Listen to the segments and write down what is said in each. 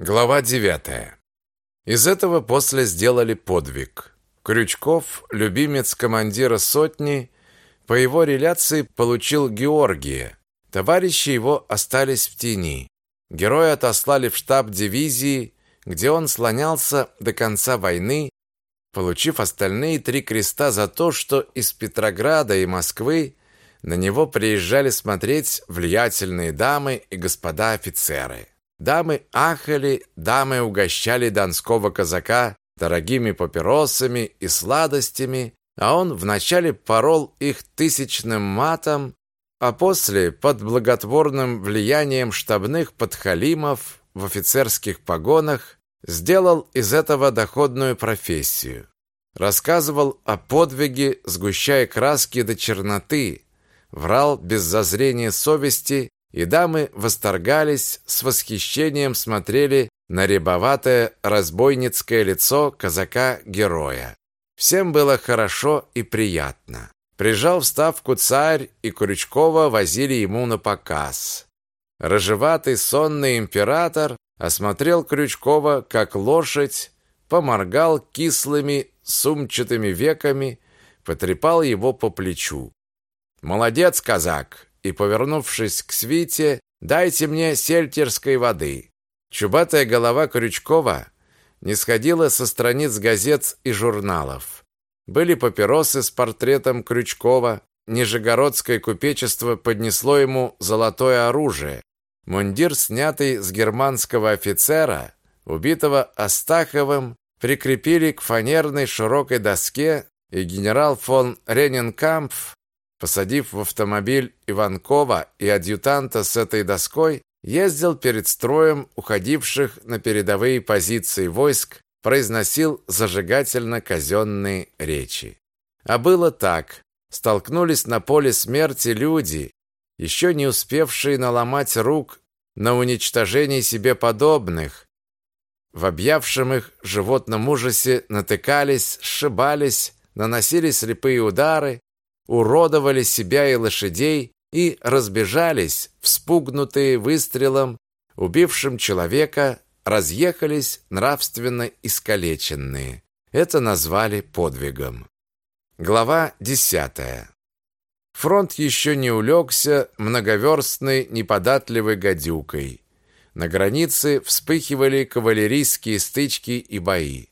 Глава 9. Из этого после сделали подвиг. Крючков, любимец командира сотни, по его реляции получил Георгия. Товарищи его остались в тени. Героя отослали в штаб дивизии, где он слонялся до конца войны, получив остальные три креста за то, что из Петрограда и Москвы на него приезжали смотреть влиятельные дамы и господа офицеры. Дамы ахали, дамы угощали донского казака дорогими папиросами и сладостями, а он вначале порол их тысячным матом, а после под благотворным влиянием штабных подхалимов в офицерских погонах сделал из этого доходную профессию. Рассказывал о подвиге, сгущая краски до черноты, врал без зазрения совести и дамы восторгались, с восхищением смотрели на рябоватое разбойницкое лицо казака-героя. Всем было хорошо и приятно. Прижал в ставку царь, и Крючкова возили ему на показ. Рыжеватый сонный император осмотрел Крючкова как лошадь, поморгал кислыми сумчатыми веками, потрепал его по плечу. «Молодец, казак! И, повернувшись к свите, «Дайте мне сельтерской воды». Чубатая голова Крючкова не сходила со страниц газет и журналов. Были папиросы с портретом Крючкова, Нижегородское купечество поднесло ему золотое оружие. Мундир, снятый с германского офицера, убитого Астаховым, прикрепили к фанерной широкой доске, и генерал фон Рененкампф Посадив в автомобиль Иванкова и адъютанта с этой доской, ездил перед строем уходивших на передовые позиции войск, произносил зажигательно казенные речи. А было так. Столкнулись на поле смерти люди, еще не успевшие наломать рук на уничтожение себе подобных. В объявшем их животном ужасе натыкались, сшибались, наносили слепые удары, уродовали себя и лошадей и разбежались, вспугнутые выстрелом, убившим человека, разъехались нравственно искалеченные. Это назвали подвигом. Глава десятая. Фронт еще не улегся многоверстной неподатливой гадюкой. На границе вспыхивали кавалерийские стычки и бои.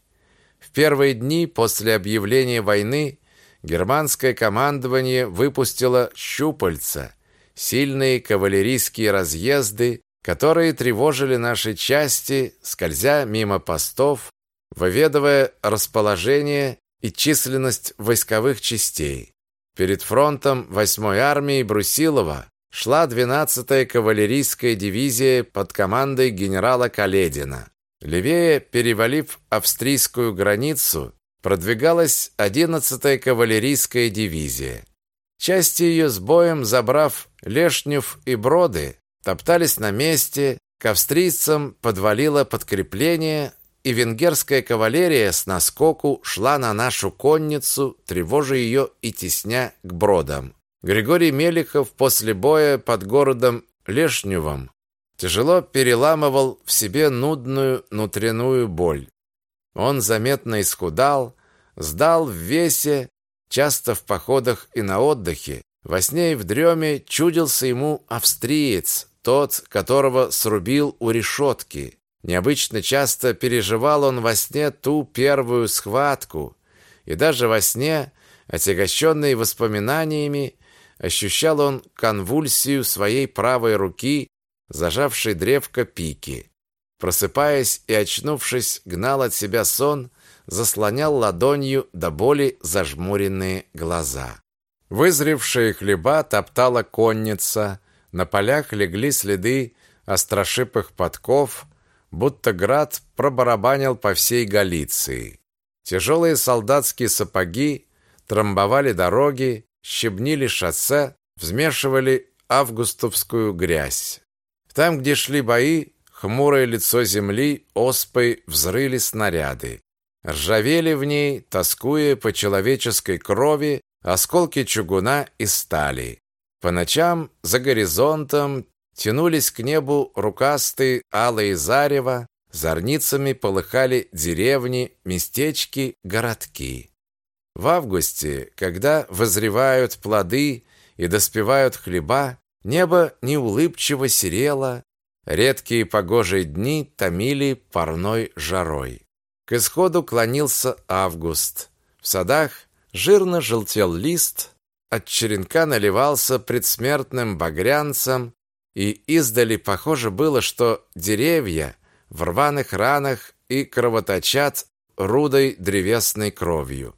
В первые дни после объявления войны германское командование выпустило щупальца, сильные кавалерийские разъезды, которые тревожили наши части, скользя мимо постов, выведывая расположение и численность войсковых частей. Перед фронтом 8-й армии Брусилова шла 12-я кавалерийская дивизия под командой генерала Каледина. Левее, перевалив австрийскую границу, продвигалась 11-я кавалерийская дивизия. Части ее с боем, забрав Лешнев и Броды, топтались на месте, к австрийцам подвалило подкрепление, и венгерская кавалерия с наскоку шла на нашу конницу, тревожа ее и тесня к Бродам. Григорий Мелихов после боя под городом Лешневом тяжело переламывал в себе нудную внутреннюю боль. Он заметно исхудал, сдал в весе, часто в походах и на отдыхе. Во сне и в дреме чудился ему австриец, тот, которого срубил у решетки. Необычно часто переживал он во сне ту первую схватку, и даже во сне, отягощенный воспоминаниями, ощущал он конвульсию своей правой руки, зажавшей древко пики. Просыпаясь и очнувшись, гнал от себя сон, заслонял ладонью до боли зажмуренные глаза. Вызревшие хлеба топтала конница, на полях легли следы острошипых подков, будто град пробарабанил по всей Галиции. Тяжелые солдатские сапоги трамбовали дороги, щебнили шоссе, взмешивали августовскую грязь. Там, где шли бои, Хмурое лицо земли оспой взрыли снаряды. Ржавели в ней, тоскуя по человеческой крови, осколки чугуна и стали. По ночам за горизонтом тянулись к небу рукастые алые зарева, Зорницами полыхали деревни, местечки, городки. В августе, когда вызревают плоды и доспевают хлеба, небо неулыбчиво серело, редкие погожие дни томили парной жарой. К исходу клонился август. В садах жирно желтел лист, от черенка наливался предсмертным багрянцем, и издали похоже было, что деревья в рваных ранах и кровоточат рудой древесной кровью.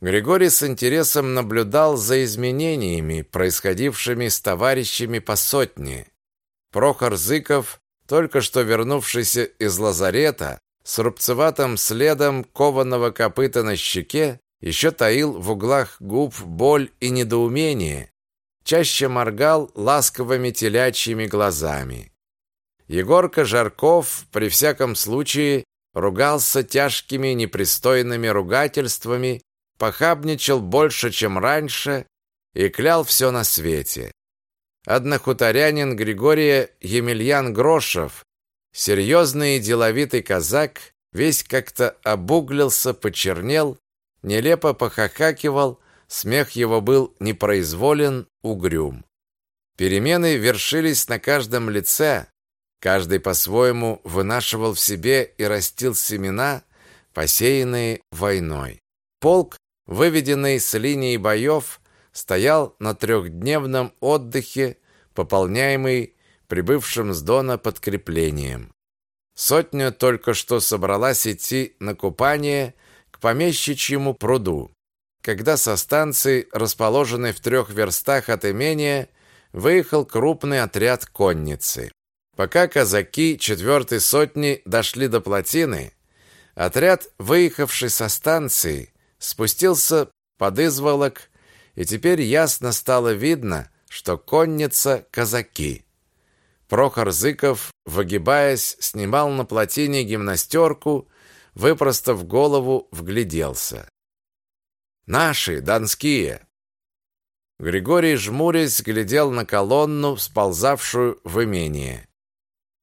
Григорий с интересом наблюдал за изменениями, происходившими с товарищами по сотне. Прохор Зыков, только что вернувшийся из лазарета, с рубцеватым следом кованого копыта на щеке, еще таил в углах губ боль и недоумение, чаще моргал ласковыми телячьими глазами. Егорка Жарков при всяком случае ругался тяжкими непристойными ругательствами, похабничал больше, чем раньше и клял все на свете. Однохуторянин Григория Емельян Грошев, серьезный и деловитый казак, весь как-то обуглился, почернел, нелепо похахакивал, смех его был непроизволен, угрюм. Перемены вершились на каждом лице, Каждый по-своему вынашивал в себе и растил семена, посеянные войной. Полк, выведенный с линии боев, стоял на трехдневном отдыхе, пополняемый прибывшим с Дона подкреплением. Сотня только что собралась идти на купание к помещичьему пруду, когда со станции, расположенной в трех верстах от имения, выехал крупный отряд конницы. Пока казаки четвертой сотни дошли до плотины, отряд, выехавший со станции, спустился под изволок, и теперь ясно стало видно, что конница казаки. Прохор Зыков, выгибаясь, снимал на плотине гимнастерку, выпростав голову, вгляделся. «Наши, донские!» Григорий, жмурясь, глядел на колонну, сползавшую в имение.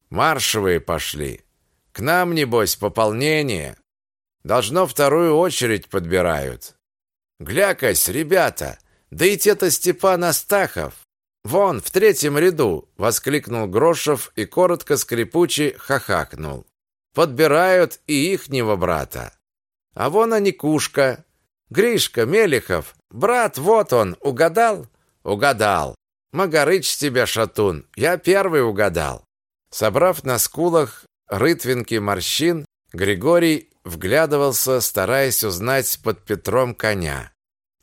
Маршевые пошли. К нам, небось, пополнение. Должно вторую очередь подбирают. Глякась, ребята, да и те-то Степан Астахов. Вон, в третьем ряду, воскликнул Грошев и коротко скрипуче хахакнул. Подбирают и ихнего брата. А вон они кушка. Гришка Мелехов, брат, вот он, угадал? Угадал. Магарыч тебя, шатун, я первый угадал. Собрав на скулах рытвинки морщин, Григорий вглядывался, стараясь узнать под Петром коня.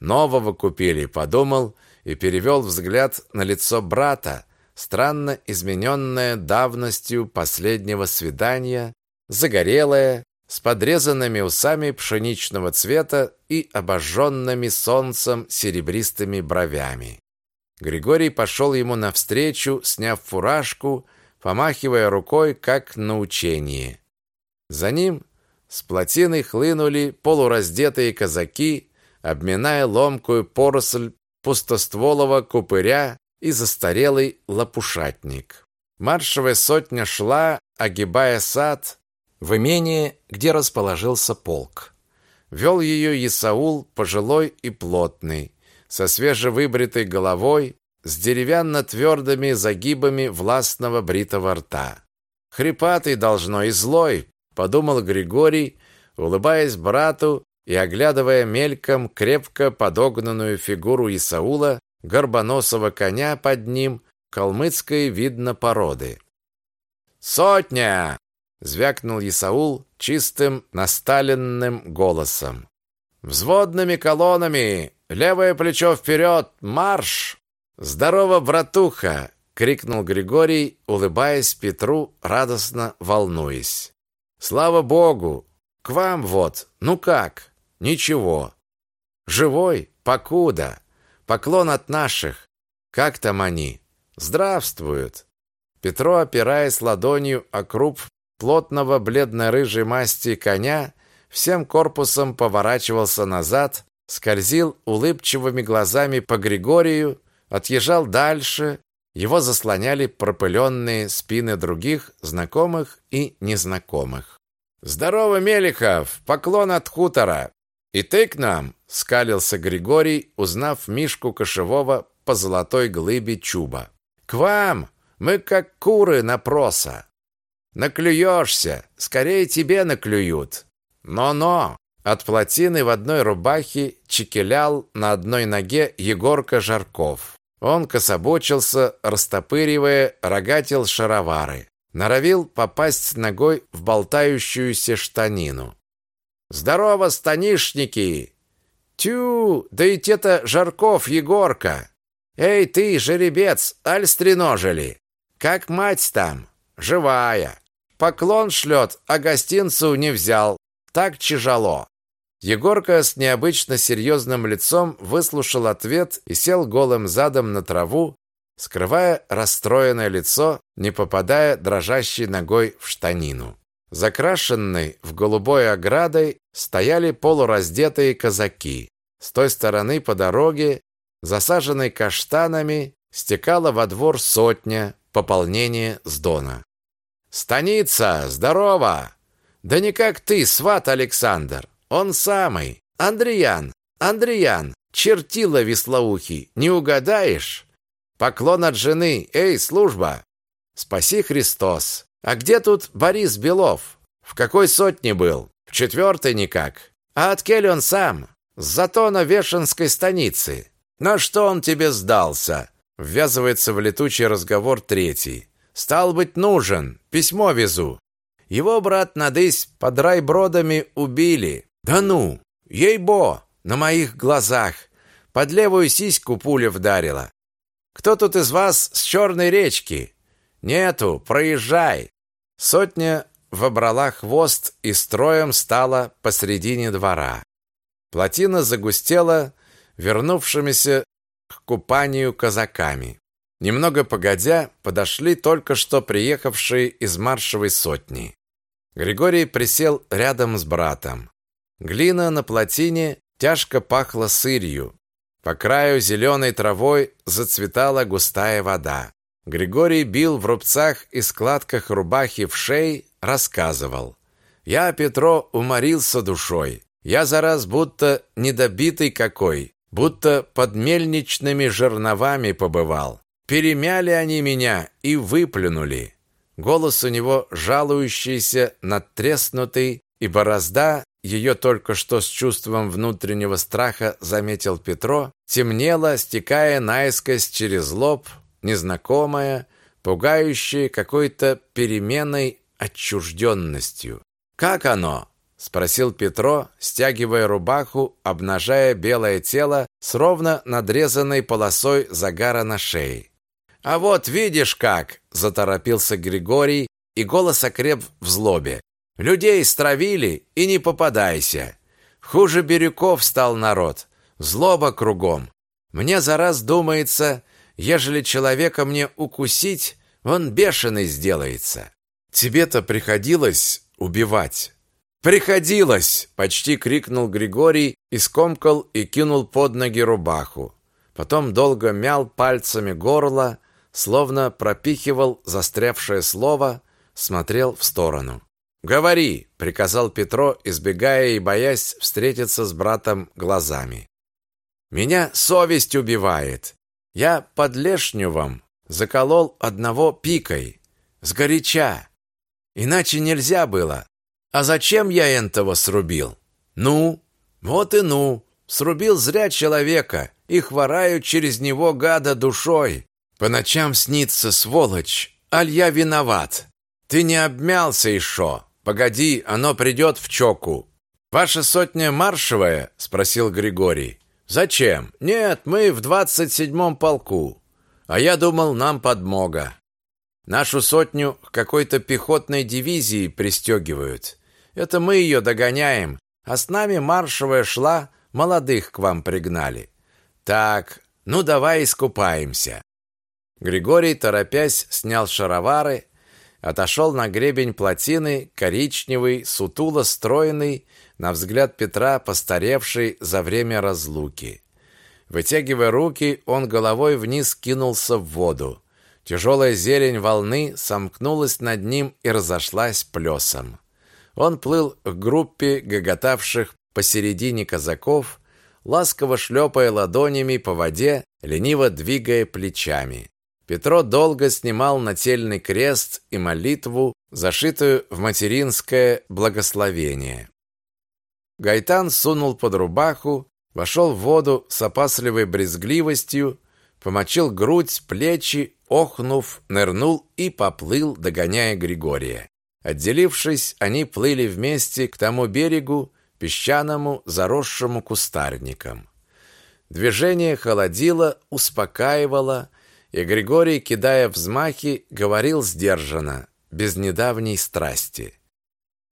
Нового купили, подумал и перевел взгляд на лицо брата, странно измененное давностью последнего свидания, загорелое, с подрезанными усами пшеничного цвета и обожженными солнцем серебристыми бровями. Григорий пошел ему навстречу, сняв фуражку, помахивая рукой, как на учении. За ним с плотины хлынули полураздетые казаки, обминая ломкую поросль пустостволого купыря и застарелый лопушатник. Маршевая сотня шла, огибая сад, в имение, где расположился полк. Вел ее Исаул, пожилой и плотный, со свежевыбритой головой, с деревянно-твердыми загибами властного бритого рта. «Хрипатый должно и злой», — подумал Григорий, улыбаясь брату и оглядывая мельком крепко подогнанную фигуру Исаула, горбоносого коня под ним, калмыцкой видно породы. «Сотня!» — звякнул Исаул чистым, насталенным голосом. «Взводными колоннами! Левое плечо вперед! Марш!» «Здорово, братуха!» — крикнул Григорий, улыбаясь Петру, радостно волнуясь. «Слава Богу! К вам вот! Ну как? Ничего. Живой? Покуда. Поклон от наших. Как там они? Здравствуют!» Петро, опираясь ладонью о круп плотного бледно-рыжей масти коня, всем корпусом поворачивался назад, скользил улыбчивыми глазами по Григорию, отъезжал дальше, Его заслоняли пропыленные спины других знакомых и незнакомых. «Здорово, Мелихов! Поклон от хутора! И ты к нам!» — скалился Григорий, узнав Мишку Кошевого по золотой глыбе чуба. «К вам! Мы как куры на проса!» «Наклюешься! Скорее тебе наклюют!» «Но-но!» От плотины в одной рубахе чекелял на одной ноге Егорка Жарков. Он кособочился, растопыривая, рогатил шаровары. Норовил попасть ногой в болтающуюся штанину. «Здорово, станишники!» «Тю, да и те-то Жарков, Егорка!» «Эй ты, жеребец, аль стреножили? Как мать там? Живая. Поклон шлет, а гостинцу не взял. Так тяжело». Егорка с необычно серьезным лицом выслушал ответ и сел голым задом на траву, скрывая расстроенное лицо, не попадая дрожащей ногой в штанину. Закрашенной в голубой оградой стояли полураздетые казаки. С той стороны по дороге, засаженной каштанами, стекала во двор сотня, пополнение с Дона. «Станица, здорово! Да не как ты, сват Александр! Он самый. Андреян. Андреян. Чертила веслоухий. Не угадаешь? Поклон от жены. Эй, служба. Спаси Христос. А где тут Борис Белов? В какой сотне был? В четвертой никак. А от он сам? С затона Вешенской станицы. На что он тебе сдался? Ввязывается в летучий разговор третий. Стал быть, нужен. Письмо везу. Его брат надысь под райбродами убили. Да ну, ей-бо, на моих глазах. Под левую сиську пуля вдарила. Кто тут из вас с черной речки? Нету, проезжай. Сотня вобрала хвост и строем стала посредине двора. Плотина загустела вернувшимися к купанию казаками. Немного погодя, подошли только что приехавшие из маршевой сотни. Григорий присел рядом с братом. Глина на плотине тяжко пахла сырью. По краю зеленой травой зацветала густая вода. Григорий бил в рубцах и складках рубахи в шей, рассказывал. «Я, Петро, уморился душой. Я за раз будто недобитый какой, будто под мельничными жерновами побывал. Перемяли они меня и выплюнули». Голос у него жалующийся, надтреснутый, и борозда ее только что с чувством внутреннего страха заметил Петро, темнело, стекая наискось через лоб, незнакомая, пугающая какой-то переменной отчужденностью. «Как оно?» – спросил Петро, стягивая рубаху, обнажая белое тело с ровно надрезанной полосой загара на шее. «А вот видишь как!» – заторопился Григорий, и голос окреп в злобе. Людей стравили, и не попадайся. Хуже Бирюков стал народ. Злоба кругом. Мне за раз думается, ежели человека мне укусить, он бешеный сделается. Тебе-то приходилось убивать. Приходилось, почти крикнул Григорий и скомкал и кинул под ноги рубаху. Потом долго мял пальцами горло, словно пропихивал застрявшее слово, смотрел в сторону. «Говори!» — приказал Петро, избегая и боясь встретиться с братом глазами. «Меня совесть убивает. Я под Лешневом заколол одного пикой, сгоряча. Иначе нельзя было. А зачем я этого срубил? Ну, вот и ну, срубил зря человека и хвораю через него гада душой. По ночам снится сволочь, аль я виноват. Ты не обмялся еще, Погоди, оно придет в чоку. Ваша сотня маршевая? спросил Григорий. Зачем? Нет, мы в двадцать седьмом полку. А я думал, нам подмога. Нашу сотню к какой-то пехотной дивизии пристегивают. Это мы ее догоняем, а с нами маршевая шла, молодых к вам пригнали. Так, ну давай искупаемся. Григорий, торопясь, снял шаровары, отошел на гребень плотины, коричневый, сутуло стройный, на взгляд Петра постаревший за время разлуки. Вытягивая руки, он головой вниз кинулся в воду. Тяжелая зелень волны сомкнулась над ним и разошлась плесом. Он плыл к группе гоготавших посередине казаков, ласково шлепая ладонями по воде, лениво двигая плечами. Петро долго снимал нательный крест и молитву, зашитую в материнское благословение. Гайтан сунул под рубаху, вошел в воду с опасливой брезгливостью, помочил грудь, плечи, охнув, нырнул и поплыл, догоняя Григория. Отделившись, они плыли вместе к тому берегу, песчаному, заросшему кустарником. Движение холодило, успокаивало, и Григорий, кидая взмахи, говорил сдержанно, без недавней страсти.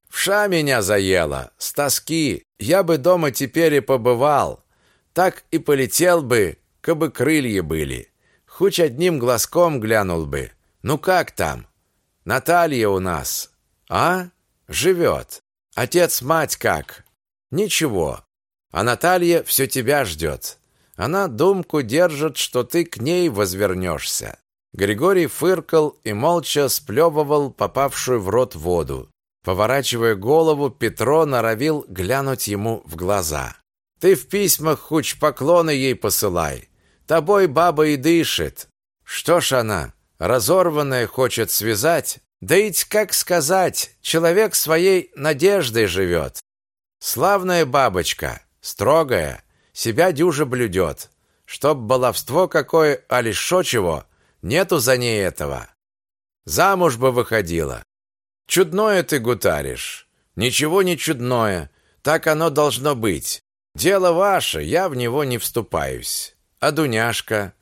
«Вша меня заела, с тоски, я бы дома теперь и побывал, так и полетел бы, кабы крылья были, хоть одним глазком глянул бы. Ну как там? Наталья у нас, а? Живет. Отец-мать как? Ничего. А Наталья все тебя ждет. Она думку держит, что ты к ней возвернешься. Григорий фыркал и молча сплевывал попавшую в рот воду. Поворачивая голову, Петро норовил глянуть ему в глаза. «Ты в письмах хоть поклоны ей посылай. Тобой баба и дышит. Что ж она, разорванная, хочет связать? Да ведь, как сказать, человек своей надеждой живет. Славная бабочка, строгая, себя дюже блюдет. Чтоб баловство какое, а лишь шо чего, нету за ней этого. Замуж бы выходила. Чудное ты гутаришь. Ничего не чудное. Так оно должно быть. Дело ваше, я в него не вступаюсь. А Дуняшка?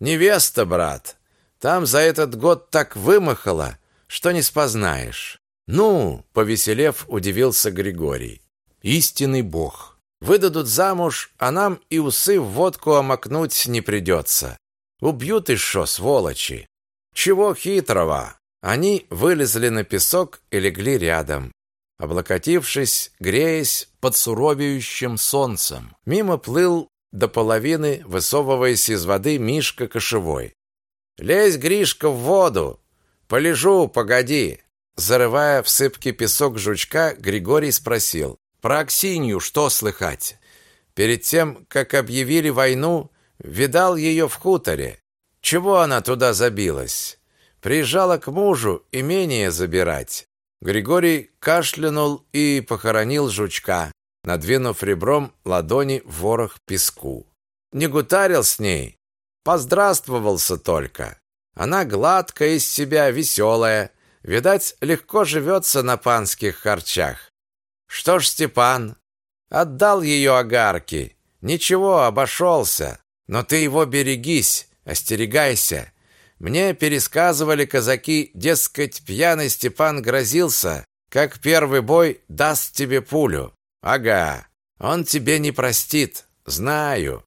Невеста, брат. Там за этот год так вымахала, что не спознаешь. Ну, повеселев, удивился Григорий. Истинный бог. Выдадут замуж, а нам и усы в водку омакнуть не придется. Убьют и шо, сволочи. Чего хитрого? Они вылезли на песок и легли рядом, облокотившись, греясь под суровеющим солнцем. Мимо плыл до половины, высовываясь из воды, Мишка кошевой. «Лезь, Гришка, в воду! Полежу, погоди!» Зарывая в сыпки песок жучка, Григорий спросил. Про Аксинью что слыхать? Перед тем, как объявили войну, видал ее в хуторе. Чего она туда забилась? Приезжала к мужу имение забирать. Григорий кашлянул и похоронил жучка, надвинув ребром ладони в ворох песку. Не гутарил с ней, поздравствовался только. Она гладкая из себя, веселая, видать, легко живется на панских харчах. Что ж, Степан, отдал ее огарки. Ничего, обошелся. Но ты его берегись, остерегайся. Мне пересказывали казаки, дескать, пьяный Степан грозился, как первый бой даст тебе пулю. Ага, он тебе не простит, знаю.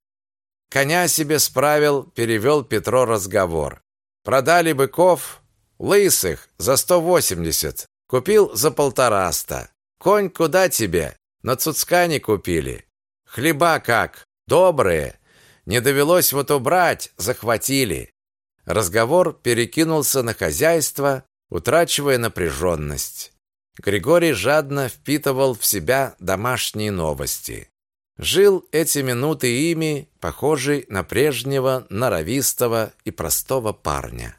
Коня себе справил, перевел Петро разговор. Продали быков, лысых, за сто восемьдесят. Купил за полтораста. Конь куда тебе? На Цуцкане купили. Хлеба как? Добрые. Не довелось вот убрать, захватили. Разговор перекинулся на хозяйство, утрачивая напряженность. Григорий жадно впитывал в себя домашние новости. Жил эти минуты ими, похожий на прежнего норовистого и простого парня.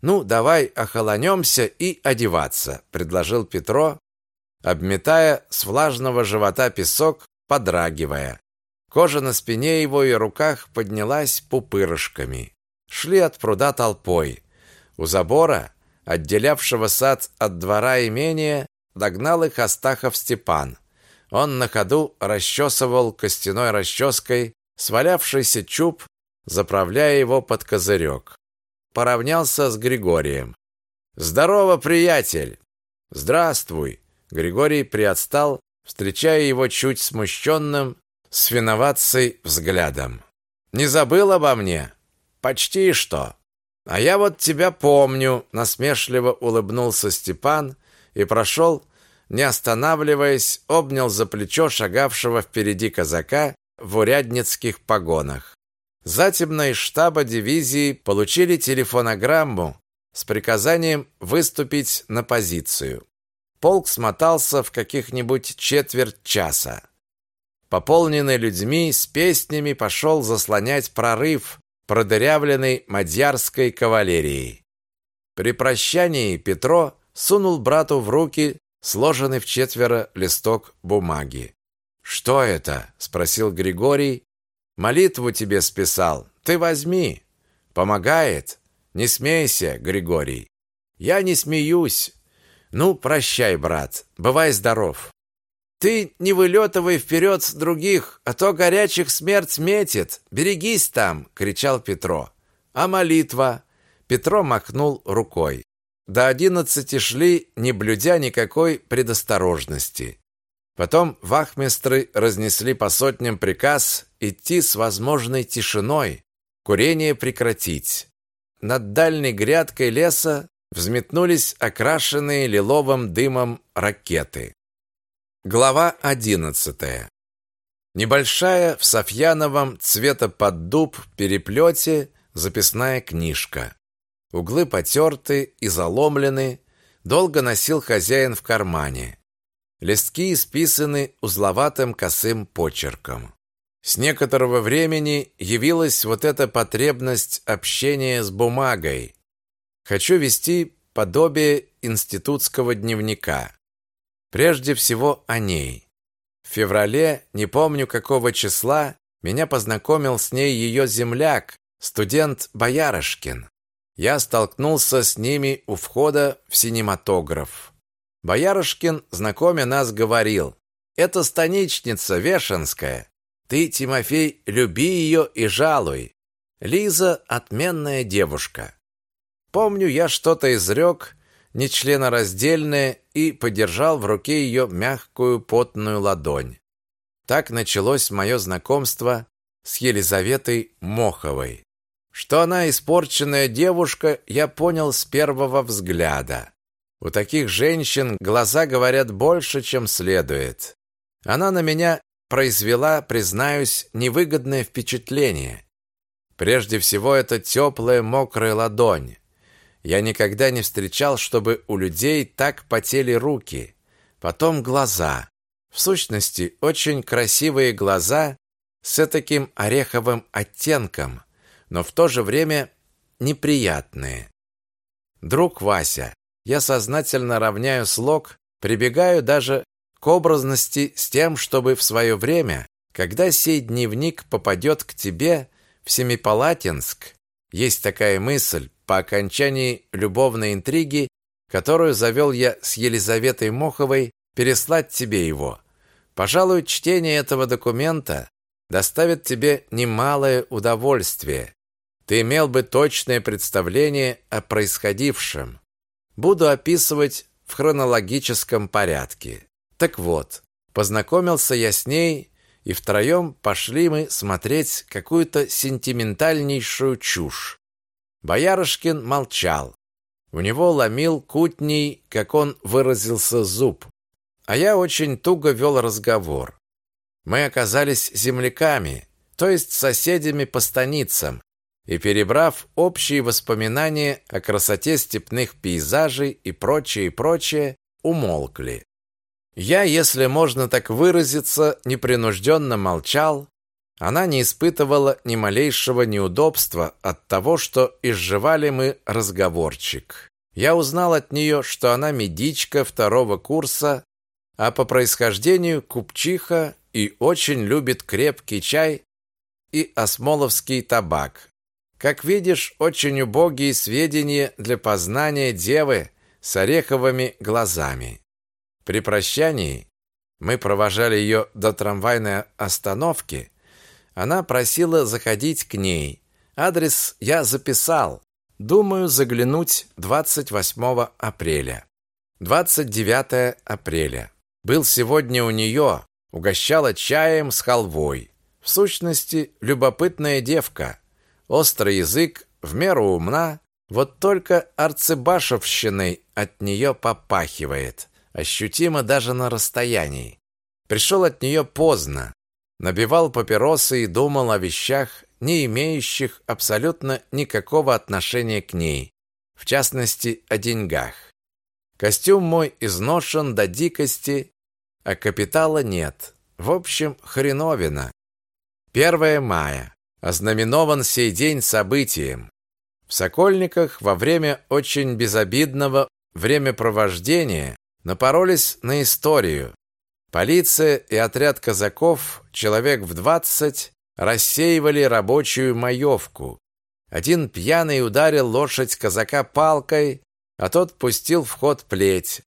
«Ну, давай охолонемся и одеваться», — предложил Петро, обметая с влажного живота песок, подрагивая. Кожа на спине его и руках поднялась пупырышками. Шли от пруда толпой. У забора, отделявшего сад от двора имения, догнал их Астахов Степан. Он на ходу расчесывал костяной расческой свалявшийся чуб, заправляя его под козырек. Поравнялся с Григорием. «Здорово, приятель!» «Здравствуй!» Григорий приотстал, встречая его чуть смущенным, с виноватцей взглядом. «Не забыл обо мне?» «Почти что». «А я вот тебя помню», — насмешливо улыбнулся Степан и прошел, не останавливаясь, обнял за плечо шагавшего впереди казака в урядницких погонах. Затемно из штаба дивизии получили телефонограмму с приказанием выступить на позицию. Полк смотался в каких-нибудь четверть часа. Пополненный людьми с песнями пошел заслонять прорыв, продырявленный мадьярской кавалерией. При прощании Петро сунул брату в руки сложенный в четверо листок бумаги. «Что это?» – спросил Григорий. «Молитву тебе списал. Ты возьми. Помогает. Не смейся, Григорий». «Я не смеюсь. Ну, прощай, брат. Бывай здоров». «Ты не вылетывай вперед с других, а то горячих смерть метит. Берегись там!» – кричал Петро. «А молитва?» Петро махнул рукой. До одиннадцати шли, не блюдя никакой предосторожности. Потом вахмистры разнесли по сотням приказ идти с возможной тишиной, курение прекратить. Над дальней грядкой леса взметнулись окрашенные лиловым дымом ракеты. Глава одиннадцатая. Небольшая в Софьяновом цвета под дуб переплете записная книжка. Углы потерты и заломлены, долго носил хозяин в кармане. Листки исписаны узловатым косым почерком. С некоторого времени явилась вот эта потребность общения с бумагой. Хочу вести подобие институтского дневника. Прежде всего о ней. В феврале, не помню какого числа, меня познакомил с ней ее земляк, студент Боярышкин. Я столкнулся с ними у входа в синематограф. Боярышкин, знакомя нас, говорил, «Это станичница Вешенская. Ты, Тимофей, люби ее и жалуй. Лиза – отменная девушка». Помню, я что-то изрек, нечленораздельное, и подержал в руке ее мягкую потную ладонь. Так началось мое знакомство с Елизаветой Моховой. Что она испорченная девушка, я понял с первого взгляда. У таких женщин глаза говорят больше, чем следует. Она на меня произвела, признаюсь, невыгодное впечатление. Прежде всего, это теплая мокрая ладонь. Я никогда не встречал, чтобы у людей так потели руки. Потом глаза. В сущности, очень красивые глаза с таким ореховым оттенком, но в то же время неприятные. Друг Вася, я сознательно равняю слог, прибегаю даже к образности с тем, чтобы в свое время, когда сей дневник попадет к тебе в Семипалатинск, есть такая мысль, по окончании любовной интриги, которую завел я с Елизаветой Моховой, переслать тебе его. Пожалуй, чтение этого документа доставит тебе немалое удовольствие. Ты имел бы точное представление о происходившем. Буду описывать в хронологическом порядке. Так вот, познакомился я с ней, и втроем пошли мы смотреть какую-то сентиментальнейшую чушь. Боярышкин молчал. У него ломил кутний, как он выразился, зуб. А я очень туго вел разговор. Мы оказались земляками, то есть соседями по станицам, и, перебрав общие воспоминания о красоте степных пейзажей и прочее, и прочее, умолкли. Я, если можно так выразиться, непринужденно молчал, она не испытывала ни малейшего неудобства от того, что изживали мы разговорчик. Я узнал от нее, что она медичка второго курса, а по происхождению купчиха и очень любит крепкий чай и осмоловский табак. Как видишь, очень убогие сведения для познания девы с ореховыми глазами. При прощании мы провожали ее до трамвайной остановки. Она просила заходить к ней. Адрес я записал. Думаю заглянуть 28 апреля. 29 апреля. Был сегодня у нее, угощала чаем с халвой. В сущности, любопытная девка острый язык, в меру умна, вот только арцебашевщиной от нее попахивает, ощутимо даже на расстоянии. Пришел от нее поздно, набивал папиросы и думал о вещах не имеющих абсолютно никакого отношения к ней, в частности, о деньгах. Костюм мой изношен до дикости, а капитала нет. В общем, хреновина. 1 мая. Ознаменован сей день событием. В Сокольниках во время очень безобидного времяпровождения напоролись на историю. Полиция и отряд казаков, человек в двадцать, рассеивали рабочую маевку. Один пьяный ударил лошадь казака палкой, а тот пустил в ход плеть.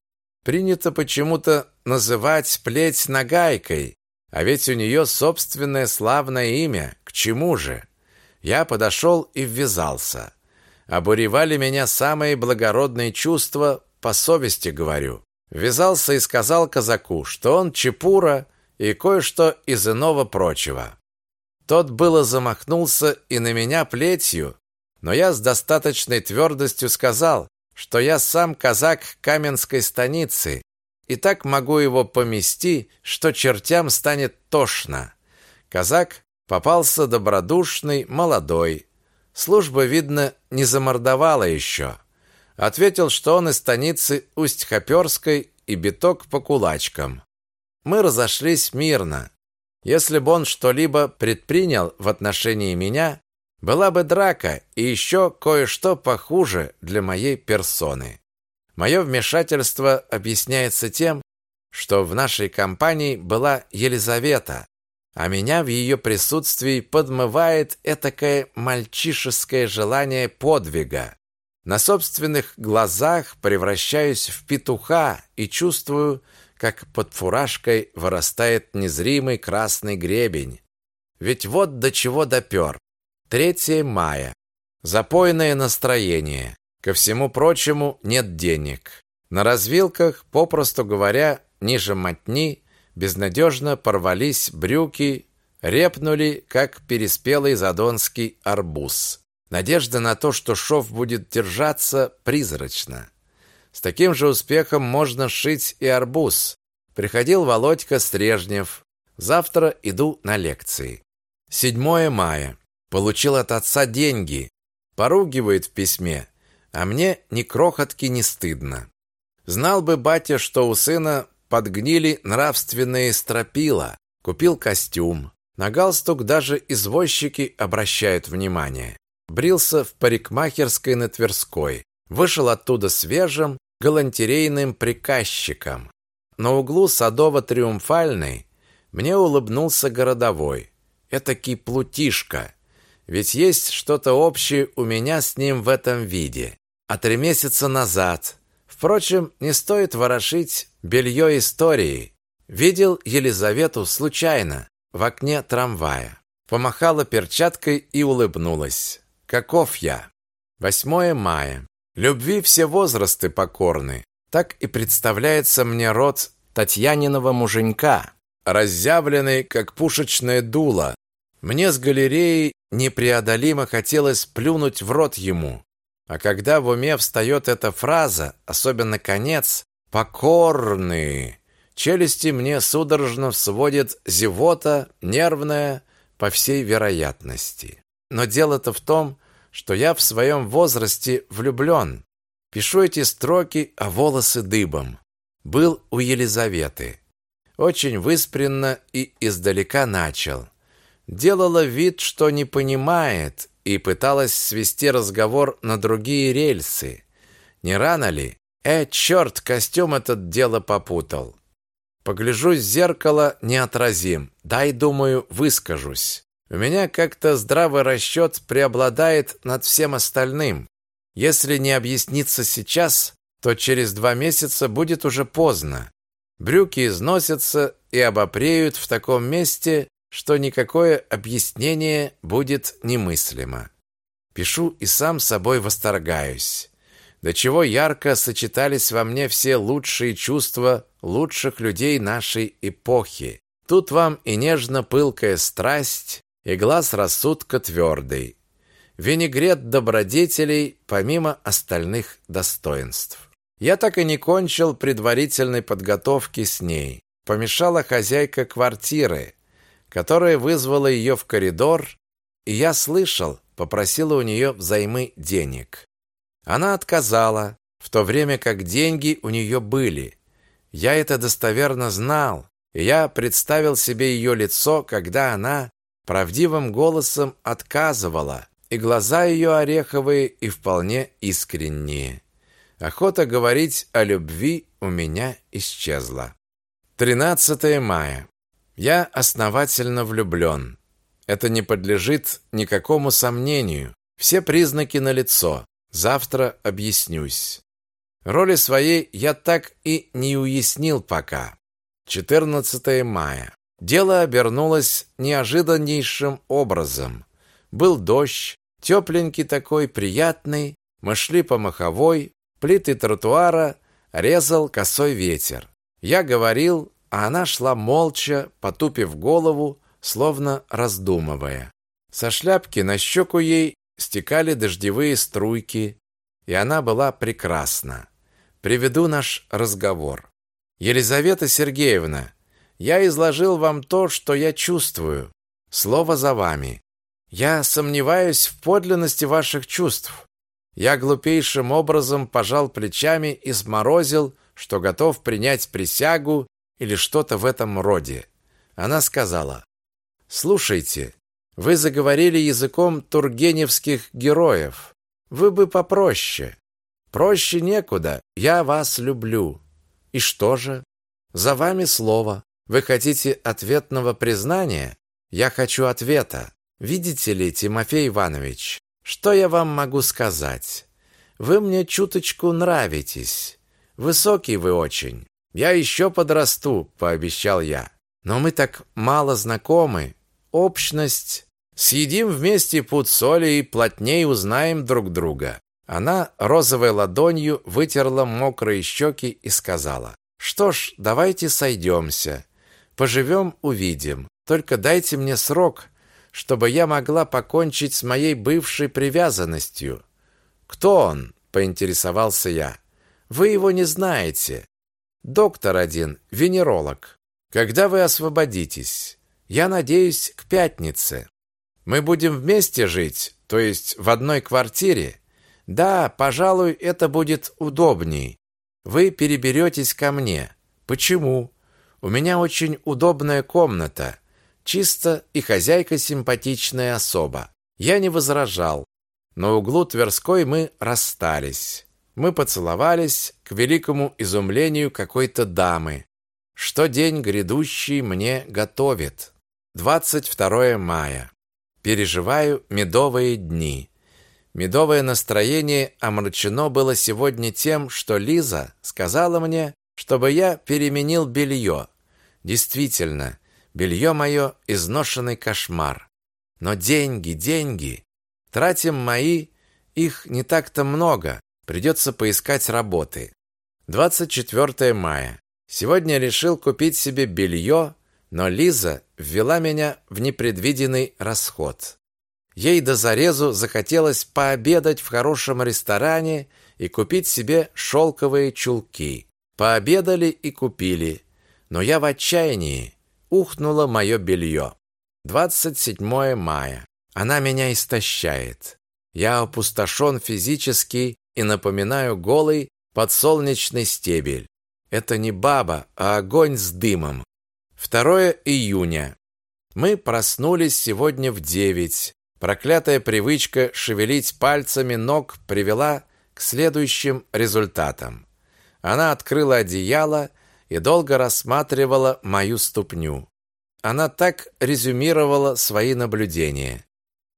Принято почему-то называть плеть нагайкой, а ведь у нее собственное славное имя. К чему же? Я подошел и ввязался. Обуревали меня самые благородные чувства, по совести говорю. Ввязался и сказал казаку, что он чепура и кое-что из иного прочего. Тот было замахнулся и на меня плетью, но я с достаточной твердостью сказал, что я сам казак Каменской станицы, и так могу его помести, что чертям станет тошно. Казак попался добродушный, молодой. Служба, видно, не замордовала еще. Ответил, что он из станицы Усть-Хоперской и биток по кулачкам. Мы разошлись мирно. Если бы он что-либо предпринял в отношении меня, была бы драка и еще кое-что похуже для моей персоны. Мое вмешательство объясняется тем, что в нашей компании была Елизавета, а меня в ее присутствии подмывает этакое мальчишеское желание подвига. На собственных глазах превращаюсь в петуха и чувствую, как под фуражкой вырастает незримый красный гребень. Ведь вот до чего допер. 3 мая. Запойное настроение. Ко всему прочему, нет денег. На развилках, попросту говоря, ниже мотни, безнадежно порвались брюки, репнули, как переспелый задонский арбуз. Надежда на то, что шов будет держаться, призрачна. С таким же успехом можно шить и арбуз. Приходил Володька Стрежнев. Завтра иду на лекции. 7 мая. Получил от отца деньги. Поругивает в письме а мне ни крохотки не стыдно. Знал бы батя, что у сына подгнили нравственные стропила, купил костюм. На галстук даже извозчики обращают внимание. Брился в парикмахерской на Тверской. Вышел оттуда свежим, галантерейным приказчиком. На углу Садово-Триумфальной мне улыбнулся городовой. Этакий плутишка. Ведь есть что-то общее у меня с ним в этом виде а три месяца назад. Впрочем, не стоит ворошить белье истории. Видел Елизавету случайно в окне трамвая. Помахала перчаткой и улыбнулась. Каков я? 8 мая. Любви все возрасты покорны. Так и представляется мне род Татьяниного муженька, разъявленный, как пушечное дуло. Мне с галереи непреодолимо хотелось плюнуть в рот ему, а когда в уме встает эта фраза, особенно конец «покорные», челюсти мне судорожно сводит зевота, нервная, по всей вероятности. Но дело-то в том, что я в своем возрасте влюблен. Пишу эти строки, а волосы дыбом. Был у Елизаветы. Очень выспренно и издалека начал. Делала вид, что не понимает, и пыталась свести разговор на другие рельсы. Не рано ли? Э, черт, костюм этот дело попутал. Погляжусь в зеркало, неотразим. Дай, думаю, выскажусь. У меня как-то здравый расчет преобладает над всем остальным. Если не объясниться сейчас, то через два месяца будет уже поздно. Брюки износятся и обопреют в таком месте, что никакое объяснение будет немыслимо. Пишу и сам собой восторгаюсь. До чего ярко сочетались во мне все лучшие чувства лучших людей нашей эпохи. Тут вам и нежно-пылкая страсть, и глаз рассудка твердый. Винегрет добродетелей помимо остальных достоинств. Я так и не кончил предварительной подготовки с ней. Помешала хозяйка квартиры, которая вызвала ее в коридор и я слышал, попросила у нее взаймы денег. Она отказала, в то время как деньги у нее были. Я это достоверно знал, я представил себе ее лицо, когда она правдивым голосом отказывала, и глаза ее ореховые и вполне искренние. Охота говорить о любви у меня исчезла. 13 мая. Я основательно влюблен. Это не подлежит никакому сомнению. Все признаки налицо. Завтра объяснюсь. Роли своей я так и не уяснил пока. 14 мая. Дело обернулось неожиданнейшим образом. Был дождь, тепленький такой, приятный. Мы шли по маховой, плиты тротуара резал косой ветер. Я говорил, а она шла молча, потупив голову, словно раздумывая. Со шляпки на щеку ей стекали дождевые струйки, и она была прекрасна. Приведу наш разговор. Елизавета Сергеевна, я изложил вам то, что я чувствую. Слово за вами. Я сомневаюсь в подлинности ваших чувств. Я глупейшим образом пожал плечами и сморозил, что готов принять присягу или что-то в этом роде. Она сказала: "Слушайте, вы заговорили языком тургеневских героев. Вы бы попроще. Проще некуда. Я вас люблю. И что же? За вами слово. Вы хотите ответного признания? Я хочу ответа. Видите ли, Тимофей Иванович, что я вам могу сказать? Вы мне чуточку нравитесь. Высокий вы очень. Я еще подрасту, пообещал я. Но мы так мало знакомы. Общность. Съедим вместе пуд соли и плотнее узнаем друг друга. Она розовой ладонью вытерла мокрые щеки и сказала: "Что ж, давайте сойдемся. Поживем, увидим. Только дайте мне срок, чтобы я могла покончить с моей бывшей привязанностью". "Кто он?" поинтересовался я. "Вы его не знаете. Доктор один, венеролог. Когда вы освободитесь? Я надеюсь, к пятнице. Мы будем вместе жить, то есть в одной квартире. Да, пожалуй, это будет удобней. Вы переберетесь ко мне. Почему? У меня очень удобная комната. Чисто и хозяйка симпатичная особа. Я не возражал. На углу Тверской мы расстались. Мы поцеловались к великому изумлению какой-то дамы. Что день грядущий мне готовит. 22 мая. Переживаю медовые дни. Медовое настроение омрачено было сегодня тем, что Лиза сказала мне, чтобы я переменил белье. Действительно, белье мое изношенный кошмар. Но деньги, деньги. Тратим мои, их не так-то много. Придется поискать работы. 24 мая. Сегодня решил купить себе белье, но Лиза ввела меня в непредвиденный расход. Ей до зарезу захотелось пообедать в хорошем ресторане и купить себе шелковые чулки. Пообедали и купили, но я в отчаянии. Ухнуло мое белье. 27 мая. Она меня истощает. Я опустошен физически и напоминаю голый подсолнечный стебель. Это не баба, а огонь с дымом. 2 июня. Мы проснулись сегодня в девять. Проклятая привычка шевелить пальцами ног привела к следующим результатам. Она открыла одеяло и долго рассматривала мою ступню. Она так резюмировала свои наблюдения.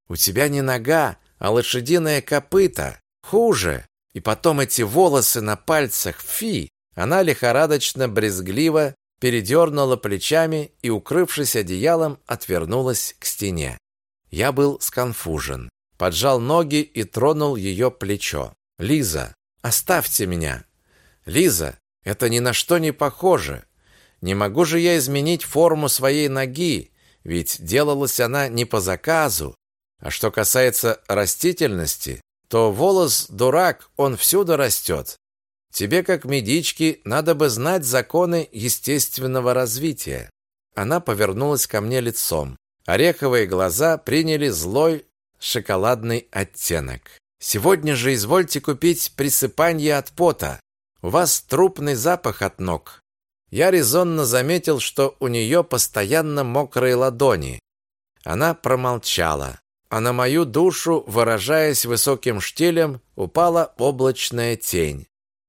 «У тебя не нога, а лошадиное копыто. Хуже. И потом эти волосы на пальцах. Фи!» Она лихорадочно-брезгливо передернула плечами и, укрывшись одеялом, отвернулась к стене. Я был сконфужен, поджал ноги и тронул ее плечо. Лиза, оставьте меня. Лиза, это ни на что не похоже. Не могу же я изменить форму своей ноги, ведь делалась она не по заказу. А что касается растительности, то волос дурак, он всюду растет. Тебе, как медичке, надо бы знать законы естественного развития. Она повернулась ко мне лицом. Ореховые глаза приняли злой шоколадный оттенок. Сегодня же извольте купить присыпание от пота. У вас трупный запах от ног. Я резонно заметил, что у нее постоянно мокрые ладони. Она промолчала, а на мою душу, выражаясь высоким штилем, упала облачная тень.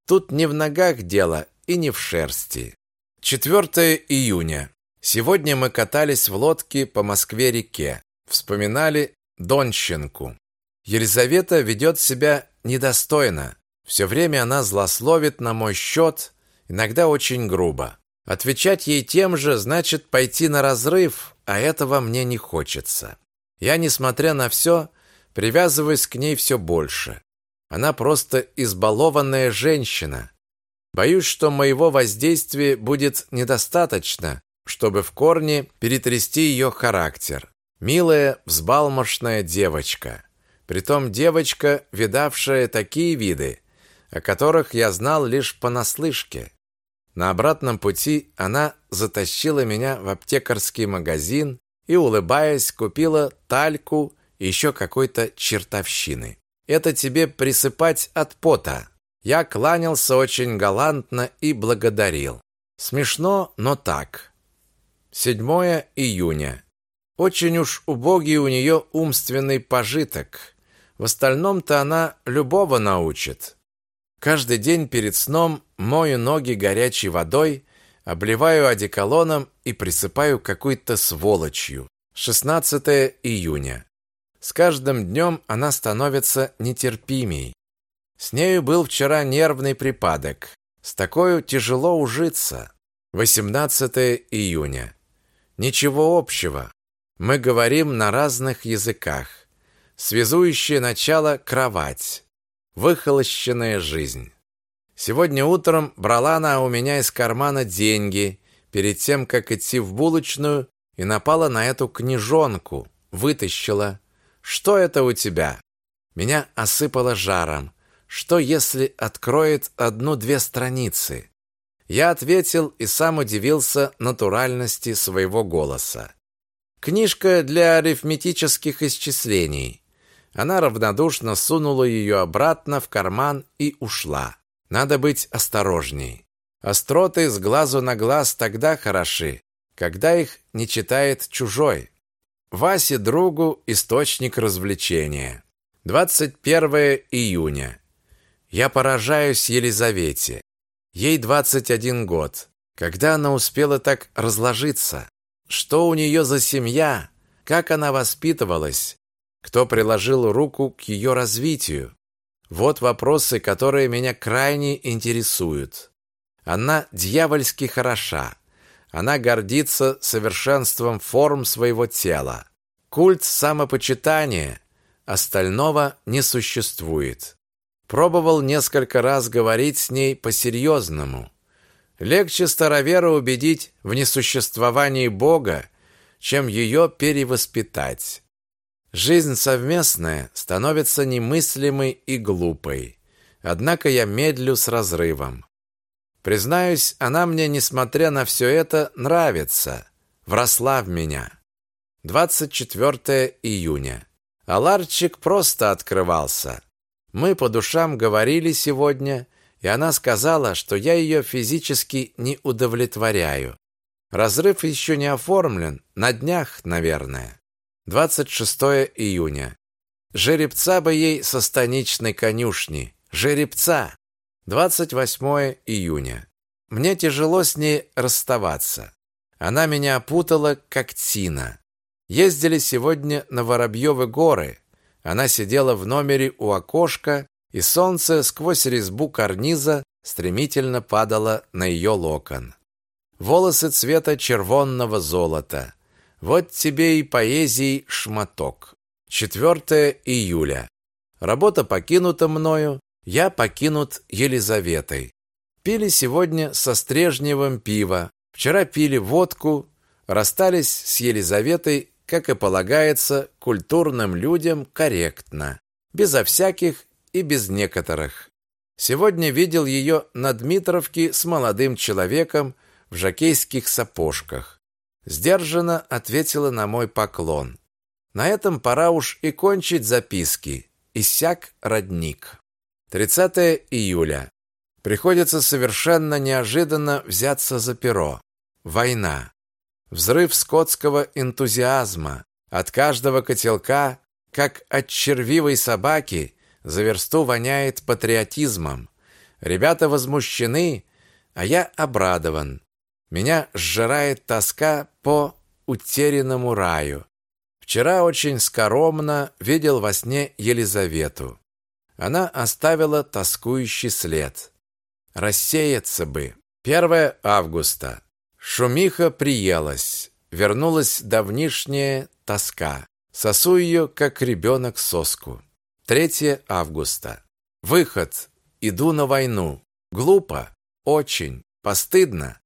Тут не в ногах дело и не в шерсти. 4 июня. Сегодня мы катались в лодке по Москве-реке. Вспоминали Донщенку. Елизавета ведет себя недостойно. Все время она злословит на мой счет, иногда очень грубо. Отвечать ей тем же значит пойти на разрыв, а этого мне не хочется. Я, несмотря на все, привязываюсь к ней все больше. Она просто избалованная женщина. Боюсь, что моего воздействия будет недостаточно, чтобы в корне перетрясти ее характер. Милая, взбалмошная девочка. Притом девочка, видавшая такие виды, о которых я знал лишь понаслышке. На обратном пути она затащила меня в аптекарский магазин и, улыбаясь, купила тальку и еще какой-то чертовщины. Это тебе присыпать от пота. Я кланялся очень галантно и благодарил. Смешно, но так. 7 июня. Очень уж убогий у нее умственный пожиток. В остальном-то она любого научит. Каждый день перед сном мою ноги горячей водой, обливаю одеколоном и присыпаю какой-то сволочью. 16 июня. С каждым днем она становится нетерпимей. С нею был вчера нервный припадок. С такой тяжело ужиться. 18 июня. Ничего общего. Мы говорим на разных языках. Связующее начало – кровать. Выхолощенная жизнь. Сегодня утром брала она у меня из кармана деньги перед тем, как идти в булочную, и напала на эту книжонку, вытащила. «Что это у тебя?» Меня осыпало жаром. Что, если откроет одну-две страницы? Я ответил и сам удивился натуральности своего голоса. Книжка для арифметических исчислений. Она равнодушно сунула ее обратно в карман и ушла. Надо быть осторожней. Остроты с глазу на глаз тогда хороши, когда их не читает чужой. Васе другу источник развлечения. 21 июня. Я поражаюсь Елизавете. Ей 21 год. Когда она успела так разложиться? Что у нее за семья? Как она воспитывалась? Кто приложил руку к ее развитию? Вот вопросы, которые меня крайне интересуют. Она дьявольски хороша. Она гордится совершенством форм своего тела. Культ самопочитания, остального не существует. Пробовал несколько раз говорить с ней по-серьезному. Легче старовера убедить в несуществовании Бога, чем ее перевоспитать. Жизнь совместная становится немыслимой и глупой. Однако я медлю с разрывом. Признаюсь, она мне, несмотря на все это, нравится. Вросла в меня. 24 июня. Аларчик просто открывался. Мы по душам говорили сегодня, и она сказала, что я ее физически не удовлетворяю. Разрыв еще не оформлен, на днях, наверное. 26 июня. Жеребца бы ей со станичной конюшни. Жеребца. 28 июня. Мне тяжело с ней расставаться. Она меня опутала, как тина. Ездили сегодня на Воробьевы горы. Она сидела в номере у окошка, и солнце сквозь резьбу карниза стремительно падало на ее локон. Волосы цвета червонного золота. Вот тебе и поэзии шматок. 4 июля. Работа покинута мною, я покинут Елизаветой. Пили сегодня со Стрежневым пиво, вчера пили водку, расстались с Елизаветой, как и полагается, культурным людям корректно, безо всяких и без некоторых. Сегодня видел ее на Дмитровке с молодым человеком в жакейских сапожках. Сдержанно ответила на мой поклон. На этом пора уж и кончить записки. Иссяк родник. 30 июля. Приходится совершенно неожиданно взяться за перо. Война. Взрыв скотского энтузиазма. От каждого котелка, как от червивой собаки, за версту воняет патриотизмом. Ребята возмущены, а я обрадован. Меня сжирает тоска по утерянному раю. Вчера очень скоромно видел во сне Елизавету. Она оставила тоскующий след. Рассеяться бы. 1 августа. Шумиха приелась. Вернулась давнишняя тоска. Сосу ее, как ребенок соску. 3 августа. Выход. Иду на войну. Глупо. Очень. Постыдно.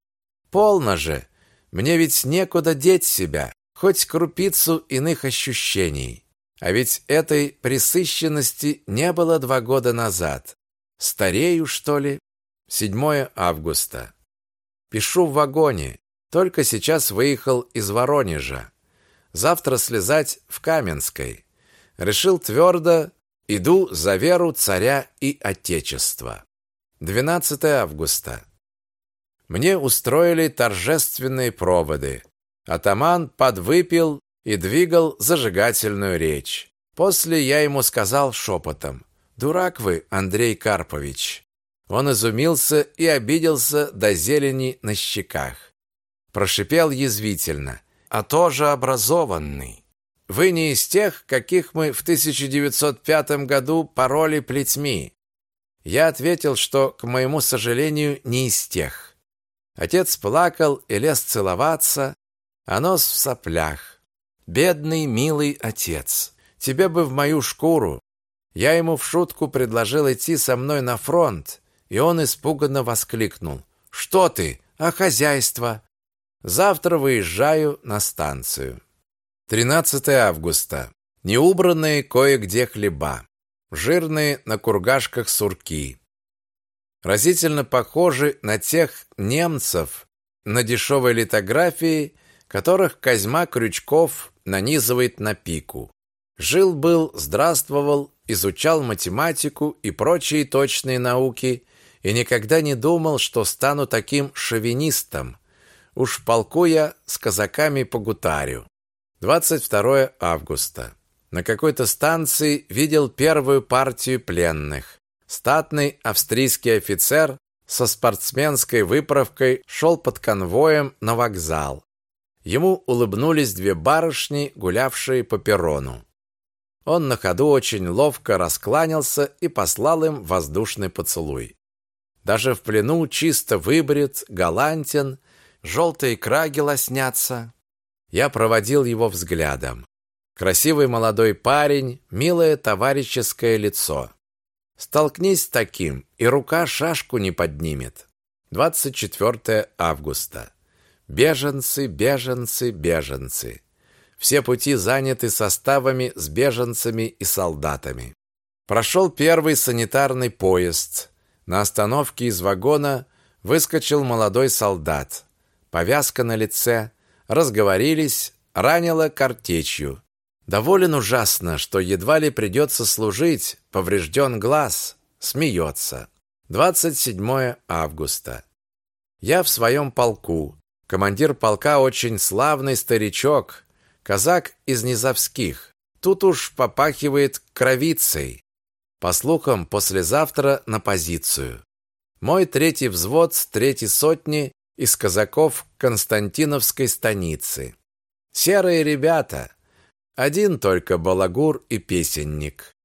Полно же. Мне ведь некуда деть себя. Хоть крупицу иных ощущений. А ведь этой пресыщенности не было два года назад. Старею, что ли? 7 августа. Пишу в вагоне. Только сейчас выехал из Воронежа. Завтра слезать в Каменской. Решил твердо, иду за веру царя и отечества. 12 августа. Мне устроили торжественные проводы. Атаман подвыпил и двигал зажигательную речь. После я ему сказал шепотом, «Дурак вы, Андрей Карпович». Он изумился и обиделся до зелени на щеках. Прошипел язвительно, «А тоже образованный. Вы не из тех, каких мы в 1905 году пороли плетьми». Я ответил, что, к моему сожалению, не из тех. Отец плакал и лез целоваться, а нос в соплях. Бедный, милый отец, тебе бы в мою шкуру. Я ему в шутку предложил идти со мной на фронт, и он испуганно воскликнул: "Что ты? А хозяйство? Завтра выезжаю на станцию". 13 августа. Неубранные кое-где хлеба, жирные на кургашках сурки. Разительно похожи на тех немцев на дешевой литографии, которых Козьма Крючков нанизывает на пику. Жил-был, здравствовал, изучал математику и прочие точные науки и никогда не думал, что стану таким шовинистом. Уж в полку я с казаками погутарю. 22 августа. На какой-то станции видел первую партию пленных. Статный австрийский офицер со спортсменской выправкой шел под конвоем на вокзал. Ему улыбнулись две барышни, гулявшие по перрону. Он на ходу очень ловко раскланялся и послал им воздушный поцелуй. Даже в плену чисто выбрит, галантен, желтые краги лоснятся. Я проводил его взглядом. Красивый молодой парень, милое товарищеское лицо. Столкнись с таким, и рука шашку не поднимет. 24 августа. Беженцы, беженцы, беженцы. Все пути заняты составами с беженцами и солдатами. Прошел первый санитарный поезд. На остановке из вагона выскочил молодой солдат. Повязка на лице, разговорились, ранило картечью. Доволен ужасно, что едва ли придется служить, поврежден глаз, смеется. 27 августа. Я в своем полку. Командир полка очень славный старичок, казак из Низовских. Тут уж попахивает кровицей. По слухам, послезавтра на позицию. Мой третий взвод с третьей сотни из казаков Константиновской станицы. Серые ребята. Один только балагур и песенник.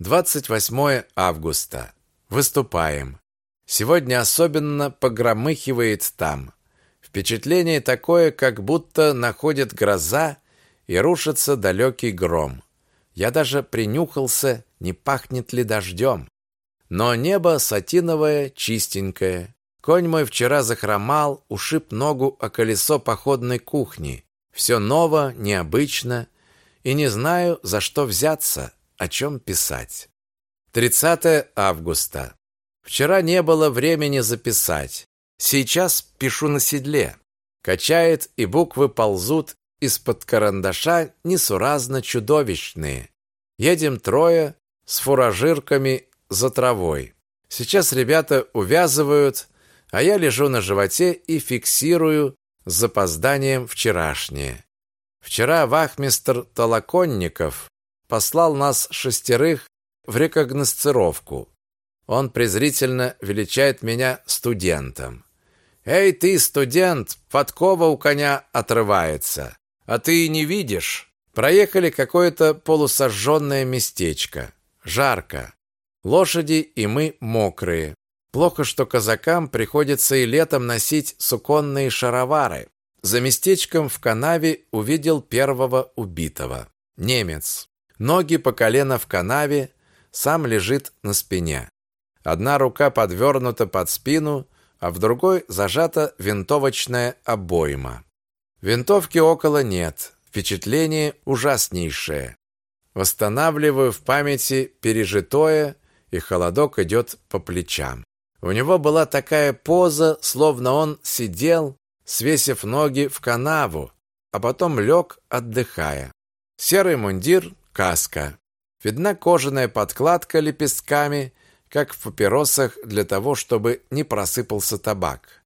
28 августа. Выступаем. Сегодня особенно погромыхивает там. Впечатление такое, как будто находит гроза и рушится далекий гром. Я даже принюхался, не пахнет ли дождем. Но небо сатиновое, чистенькое. Конь мой вчера захромал, ушиб ногу о колесо походной кухни. Все ново, необычно, и не знаю, за что взяться, о чем писать. 30 августа. Вчера не было времени записать. Сейчас пишу на седле. Качает, и буквы ползут из-под карандаша несуразно чудовищные. Едем трое с фуражирками за травой. Сейчас ребята увязывают, а я лежу на животе и фиксирую с запозданием вчерашнее. Вчера вахмистр Толоконников послал нас шестерых в рекогносцировку. Он презрительно величает меня студентом. «Эй ты, студент, подкова у коня отрывается, а ты не видишь?» Проехали какое-то полусожженное местечко. Жарко. Лошади и мы мокрые. Плохо, что казакам приходится и летом носить суконные шаровары. За местечком в канаве увидел первого убитого. Немец. Ноги по колено в канаве, сам лежит на спине. Одна рука подвернута под спину, а в другой зажата винтовочная обойма. Винтовки около нет. Впечатление ужаснейшее. Восстанавливаю в памяти пережитое, и холодок идет по плечам. У него была такая поза, словно он сидел, свесив ноги в канаву, а потом лег, отдыхая. Серый мундир, каска. Видна кожаная подкладка лепестками, как в папиросах для того, чтобы не просыпался табак.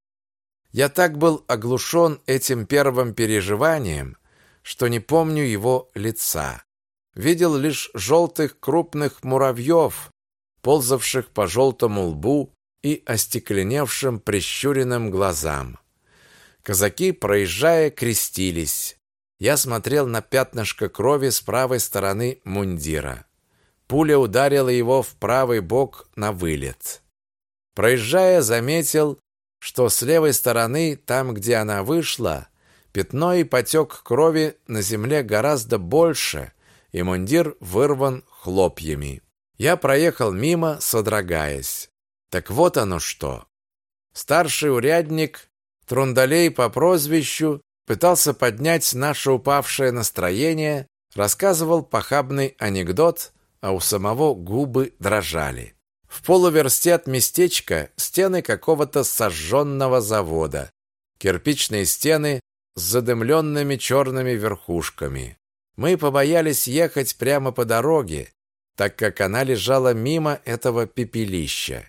Я так был оглушен этим первым переживанием, что не помню его лица. Видел лишь желтых крупных муравьев, ползавших по желтому лбу и остекленевшим прищуренным глазам. Казаки, проезжая, крестились. Я смотрел на пятнышко крови с правой стороны мундира. Пуля ударила его в правый бок на вылет. Проезжая, заметил, что с левой стороны, там, где она вышла, пятно и потек крови на земле гораздо больше, и мундир вырван хлопьями. Я проехал мимо, содрогаясь. Так вот оно что. Старший урядник, Трундалей по прозвищу, пытался поднять наше упавшее настроение, рассказывал похабный анекдот, а у самого губы дрожали. В полуверсте от местечка стены какого-то сожженного завода. Кирпичные стены с задымленными черными верхушками. Мы побоялись ехать прямо по дороге, так как она лежала мимо этого пепелища.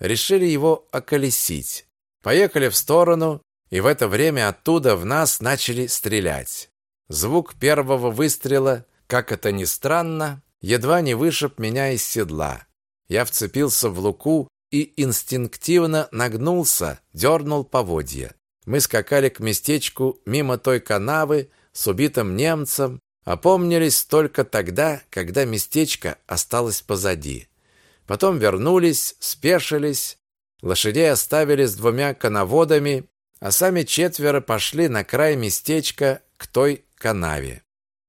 Решили его околесить. Поехали в сторону, и в это время оттуда в нас начали стрелять. Звук первого выстрела, как это ни странно, едва не вышиб меня из седла. Я вцепился в луку и инстинктивно нагнулся, дернул поводья. Мы скакали к местечку мимо той канавы с убитым немцем, Опомнились только тогда, когда местечко осталось позади. Потом вернулись, спешились, лошадей оставили с двумя коноводами, а сами четверо пошли на край местечка к той канаве.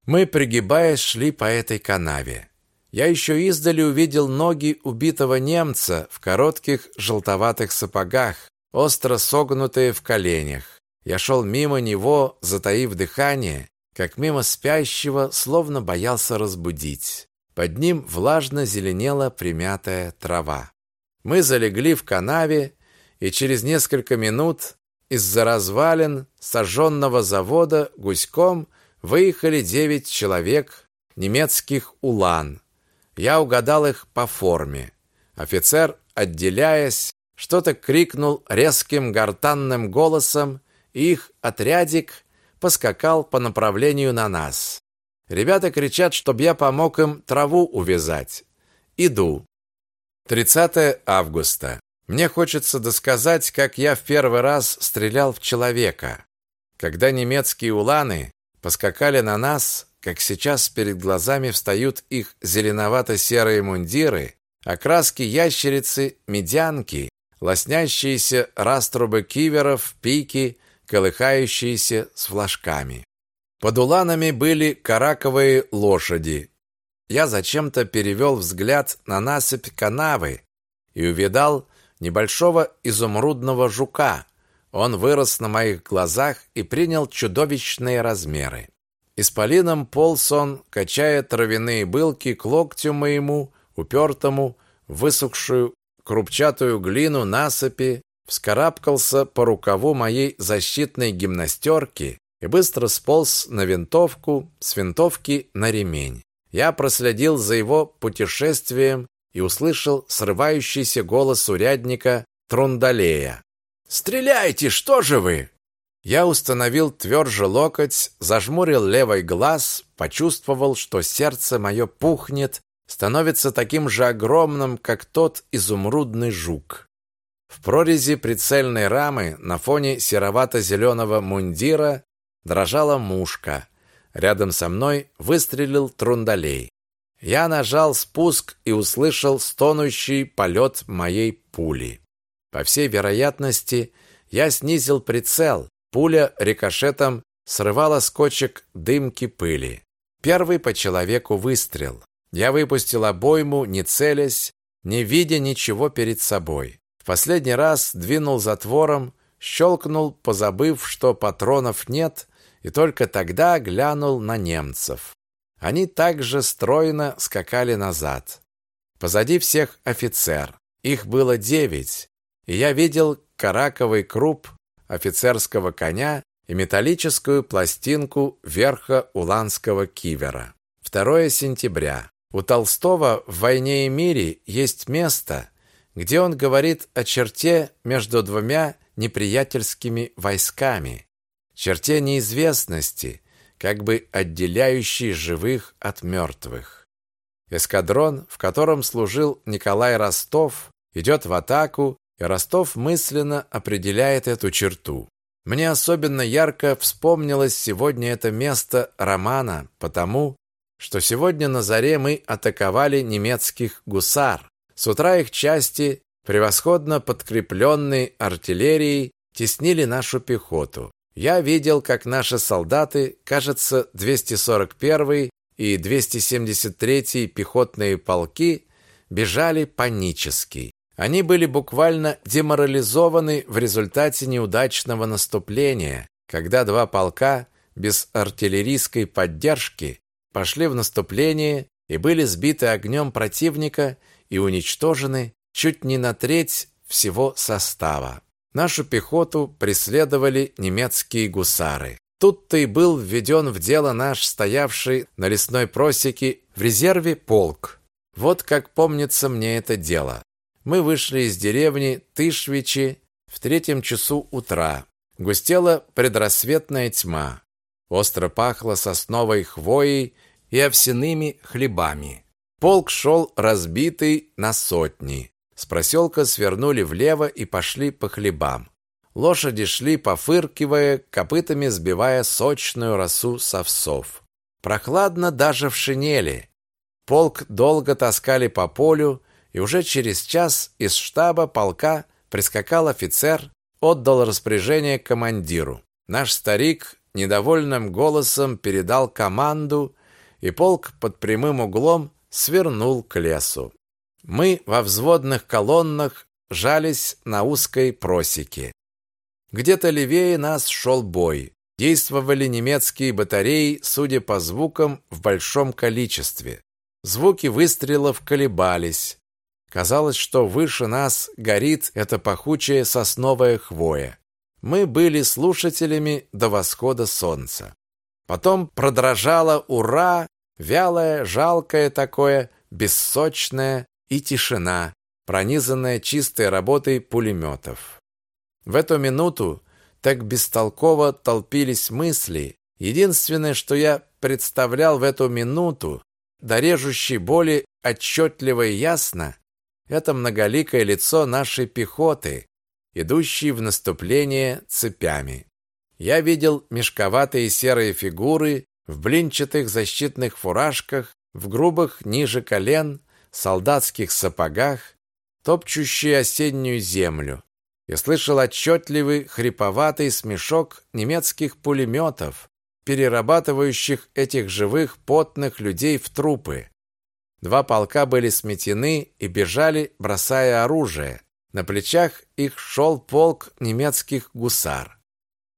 Мы, пригибаясь, шли по этой канаве. Я еще издали увидел ноги убитого немца в коротких желтоватых сапогах, остро согнутые в коленях. Я шел мимо него, затаив дыхание, как мимо спящего, словно боялся разбудить. Под ним влажно зеленела примятая трава. Мы залегли в канаве, и через несколько минут из-за развалин сожженного завода гуськом выехали девять человек немецких улан. Я угадал их по форме. Офицер, отделяясь, что-то крикнул резким гортанным голосом, и их отрядик поскакал по направлению на нас. Ребята кричат, чтобы я помог им траву увязать. Иду. 30 августа. Мне хочется досказать, как я в первый раз стрелял в человека. Когда немецкие уланы поскакали на нас, как сейчас перед глазами встают их зеленовато-серые мундиры, окраски ящерицы, медянки, лоснящиеся раструбы киверов, пики, колыхающиеся с флажками. Под уланами были караковые лошади. Я зачем-то перевел взгляд на насыпь канавы и увидал небольшого изумрудного жука. Он вырос на моих глазах и принял чудовищные размеры. Исполином полз он, качая травяные былки к локтю моему, упертому, высохшую крупчатую глину насыпи, вскарабкался по рукаву моей защитной гимнастерки и быстро сполз на винтовку, с винтовки на ремень. Я проследил за его путешествием и услышал срывающийся голос урядника Трундалея. «Стреляйте, что же вы?» Я установил тверже локоть, зажмурил левый глаз, почувствовал, что сердце мое пухнет, становится таким же огромным, как тот изумрудный жук. В прорези прицельной рамы на фоне серовато-зеленого мундира дрожала мушка. Рядом со мной выстрелил трундалей. Я нажал спуск и услышал стонущий полет моей пули. По всей вероятности, я снизил прицел. Пуля рикошетом срывала с кочек дымки пыли. Первый по человеку выстрел. Я выпустил обойму, не целясь, не видя ничего перед собой. В последний раз двинул затвором, щелкнул, позабыв, что патронов нет, и только тогда глянул на немцев. Они также стройно скакали назад. Позади всех офицер. Их было девять, и я видел караковый круп офицерского коня и металлическую пластинку верха уланского кивера. 2 сентября. У Толстого в «Войне и мире» есть место, где он говорит о черте между двумя неприятельскими войсками, черте неизвестности, как бы отделяющей живых от мертвых. Эскадрон, в котором служил Николай Ростов, идет в атаку, и Ростов мысленно определяет эту черту. Мне особенно ярко вспомнилось сегодня это место романа, потому что сегодня на заре мы атаковали немецких гусар. С утра их части, превосходно подкрепленные артиллерией, теснили нашу пехоту. Я видел, как наши солдаты, кажется, 241 и 273 пехотные полки бежали панически. Они были буквально деморализованы в результате неудачного наступления, когда два полка без артиллерийской поддержки пошли в наступление и были сбиты огнем противника и уничтожены чуть не на треть всего состава. Нашу пехоту преследовали немецкие гусары. Тут-то и был введен в дело наш стоявший на лесной просеке в резерве полк. Вот как помнится мне это дело. Мы вышли из деревни Тышвичи в третьем часу утра. Густела предрассветная тьма. Остро пахло сосновой хвоей и овсяными хлебами. Полк шел разбитый на сотни. С проселка свернули влево и пошли по хлебам. Лошади шли, пофыркивая, копытами сбивая сочную росу с овсов. Прохладно даже в шинели. Полк долго таскали по полю, и уже через час из штаба полка прискакал офицер, отдал распоряжение командиру. Наш старик недовольным голосом передал команду, и полк под прямым углом свернул к лесу. Мы во взводных колоннах жались на узкой просеке. Где-то левее нас шел бой. Действовали немецкие батареи, судя по звукам, в большом количестве. Звуки выстрелов колебались. Казалось, что выше нас горит эта пахучая сосновая хвоя. Мы были слушателями до восхода солнца. Потом продрожало «Ура!» Вялое, жалкое такое, бессочное и тишина, пронизанная чистой работой пулеметов. В эту минуту так бестолково толпились мысли. Единственное, что я представлял в эту минуту, до режущей боли отчетливо и ясно, это многоликое лицо нашей пехоты, идущей в наступление цепями. Я видел мешковатые серые фигуры в блинчатых защитных фуражках, в грубых ниже колен, солдатских сапогах, топчущие осеннюю землю. Я слышал отчетливый хриповатый смешок немецких пулеметов, перерабатывающих этих живых потных людей в трупы. Два полка были сметены и бежали, бросая оружие. На плечах их шел полк немецких гусар.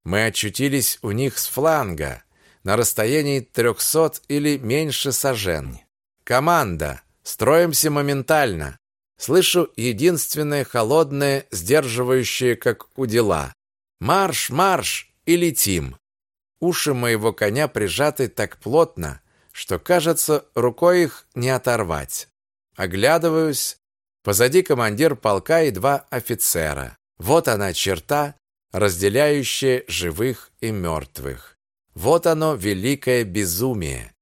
Мы очутились у них с фланга, на расстоянии 300 или меньше сажен. Команда! Строимся моментально! Слышу единственное холодное, сдерживающее, как у дела. Марш, марш и летим. Уши моего коня прижаты так плотно, что, кажется, рукой их не оторвать. Оглядываюсь. Позади командир полка и два офицера. Вот она черта, разделяющая живых и мертвых. Вот оно великое безумие.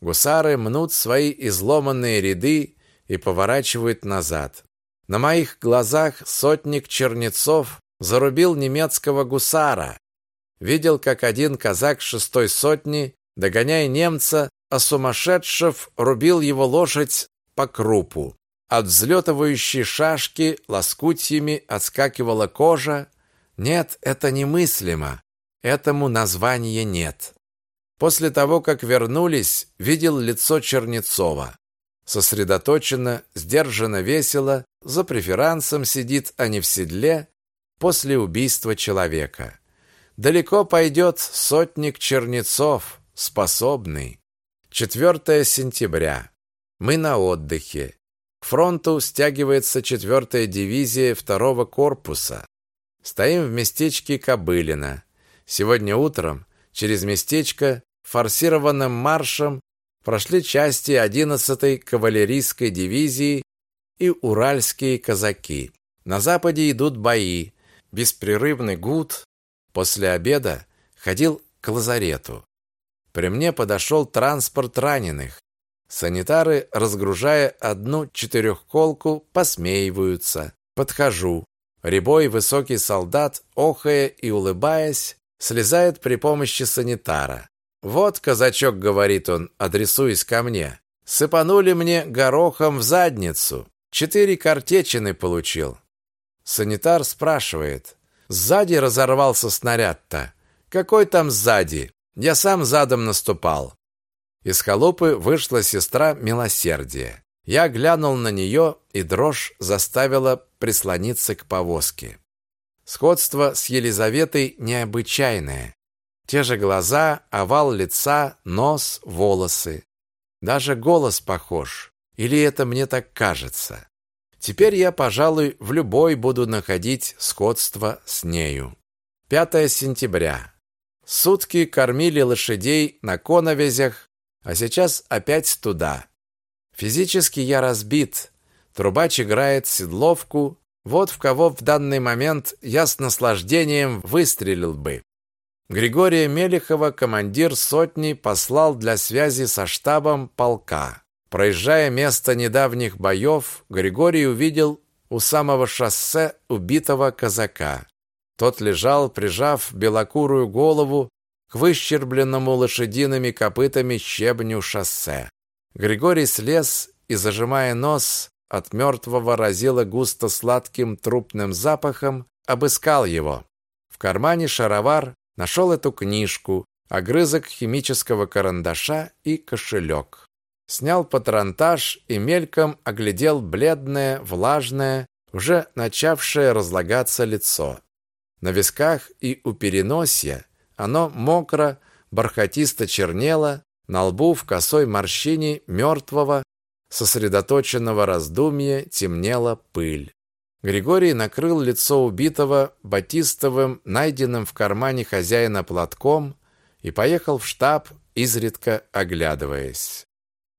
Гусары мнут свои изломанные ряды и поворачивают назад. На моих глазах сотник Чернецов зарубил немецкого гусара. Видел, как один казак шестой сотни, догоняя немца, а сумасшедшев рубил его лошадь по крупу. От взлетывающей шашки лоскутьями отскакивала кожа. Нет, это немыслимо. Этому названия нет. После того, как вернулись, видел лицо Чернецова. Сосредоточенно, сдержанно весело, за преферансом сидит, а не в седле, после убийства человека. Далеко пойдет сотник Чернецов, способный. 4 сентября. Мы на отдыхе. К фронту стягивается 4-я дивизия 2-го корпуса. Стоим в местечке Кобылино. Сегодня утром через местечко форсированным маршем прошли части 11-й кавалерийской дивизии и уральские казаки. На западе идут бои, беспрерывный гуд. После обеда ходил к лазарету. При мне подошел транспорт раненых. Санитары, разгружая одну четырехколку, посмеиваются. Подхожу. Рябой высокий солдат, охая и улыбаясь, слезает при помощи санитара. «Вот, казачок», — говорит он, адресуясь ко мне, «сыпанули мне горохом в задницу. Четыре картечины получил». Санитар спрашивает, «Сзади разорвался снаряд-то? Какой там сзади? Я сам задом наступал». Из холопы вышла сестра Милосердия. Я глянул на нее, и дрожь заставила прислониться к повозке. Сходство с Елизаветой необычайное. Те же глаза, овал лица, нос, волосы. Даже голос похож. Или это мне так кажется? Теперь я, пожалуй, в любой буду находить сходство с нею. 5 сентября. Сутки кормили лошадей на коновязях, а сейчас опять туда. Физически я разбит. Трубач играет седловку. Вот в кого в данный момент я с наслаждением выстрелил бы. Григория Мелехова командир сотни послал для связи со штабом полка. Проезжая место недавних боев, Григорий увидел у самого шоссе убитого казака. Тот лежал, прижав белокурую голову к выщербленному лошадиными копытами щебню шоссе. Григорий слез и, зажимая нос, от мертвого разило густо сладким трупным запахом, обыскал его. В кармане шаровар нашел эту книжку, огрызок химического карандаша и кошелек. Снял патронтаж и мельком оглядел бледное, влажное, уже начавшее разлагаться лицо. На висках и у переносья оно мокро, бархатисто чернело, на лбу в косой морщине мертвого, сосредоточенного раздумья темнела пыль. Григорий накрыл лицо убитого батистовым, найденным в кармане хозяина платком, и поехал в штаб, изредка оглядываясь.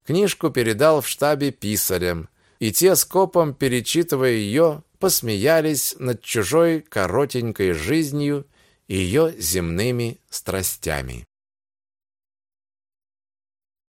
Книжку передал в штабе писарям, и те, скопом перечитывая ее, посмеялись над чужой коротенькой жизнью и ее земными страстями.